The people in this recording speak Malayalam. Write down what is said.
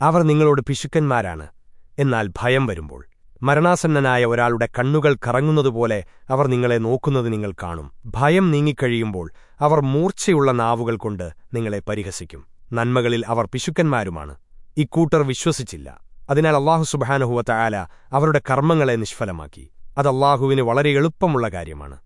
അവർ നിങ്ങളോട് പിശുക്കന്മാരാണ്. എന്നാൽ ഭയം വരുമ്പോൾ മരണാസന്നനായ ഒരാളുടെ കണ്ണുകൾ കറങ്ങുന്നതുപോലെ അവർ നിങ്ങളെ നോക്കുന്നത് നിങ്ങൾ കാണും. ഭയം നീങ്ങിക്കഴിയുമ്പോൾ അവർ മൂർച്ചയുള്ള നാവുകൾ കൊണ്ട് നിങ്ങളെ പരിഹസിക്കും. നന്മകളിൽ അവർ പിശുക്കന്മാരുമാണ്. ഇക്കൂട്ടർ വിശ്വസിച്ചില്ല. അതിനാൽ അള്ളാഹു സുബാനുഹുവത്ത ആല അവരുടെ കർമ്മങ്ങളെ നിഷ്ഫലമാക്കി. അത് അള്ളാഹുവിന് വളരെ എളുപ്പമുള്ള കാര്യമാണ്.